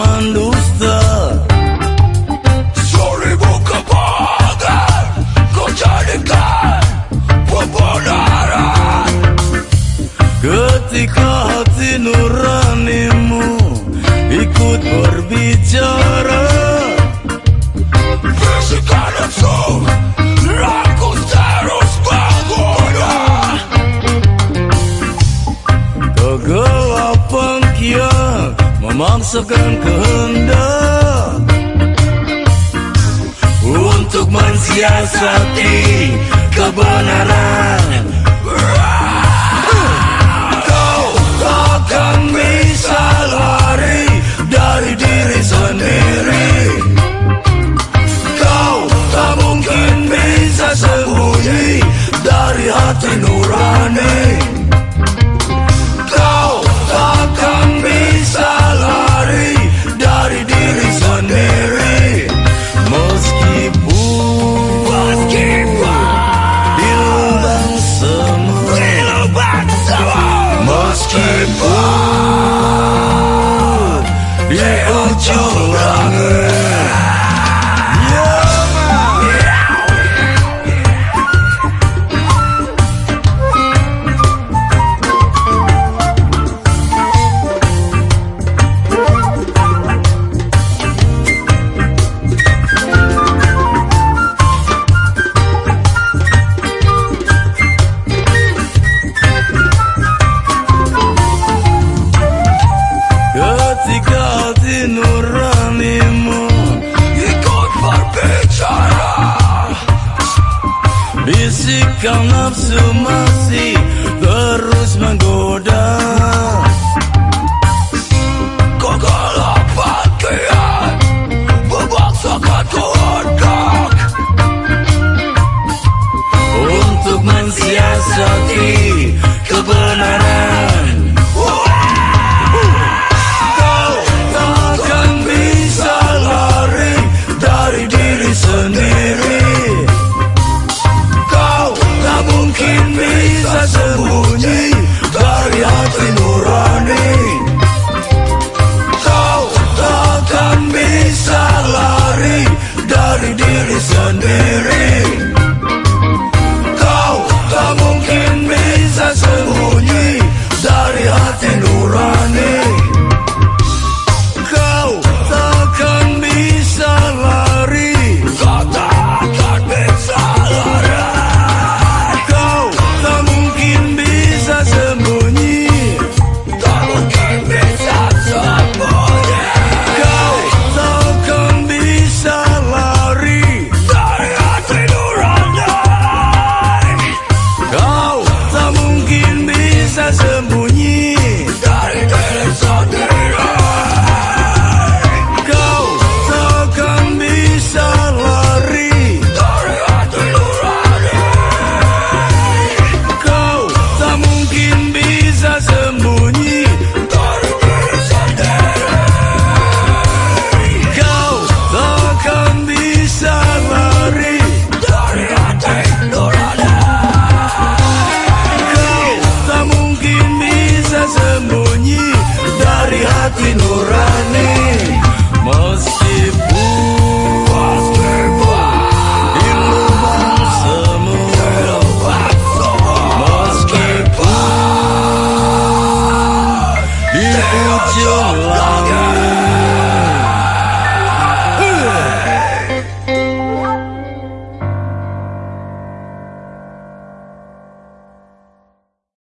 mando usted. Da. Sorry, boca paga, cocha de cal, poponara. Ketika hati nuranimu ikut berbicara. Bisikan nafsu. Memaksakan kehendak Untuk mensiasati kebenaran Stay 深呼吸